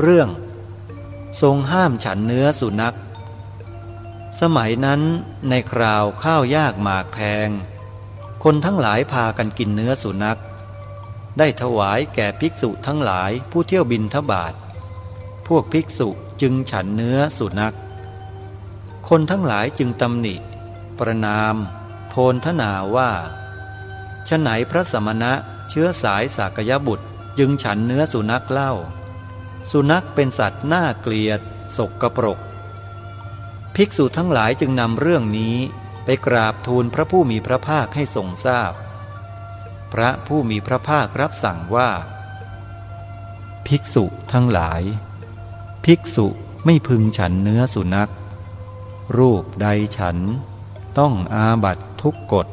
เรื่อง ทรงห้ามฉันเนื้อสุนัข สมัยนั้นในคราวข้าวยากหมากแพง คนทั้งหลายพากันกินเนื้อสุนัข ได้ถวายแก่ภิกษุทั้งหลายผู้เที่ยวบินทบาท พวกภิกษุจึงฉันเนื้อสุนัข คนทั้งหลายจึงตำหนิ ประนาม โพนทนาว่าฉไหนพระสมณะเชื้อสายสากยบุตรจึงฉันเนื้อสุนัขเล่า สุนัขเป็นสัตว์น่าเกลียด สกกระปรก ภิกษุทั้งหลายจึงนำเรื่องนี้ไปกราบทูลพระผู้มีพระภาคให้ทรงทราบพพระผู้มีพระภาครับสั่งว่า ภิกษุทั้งหลาย ภิกษุไม่พึงฉันเนื้อสุนัข รูปใดฉัน ต้องอาบัตทุกกฎ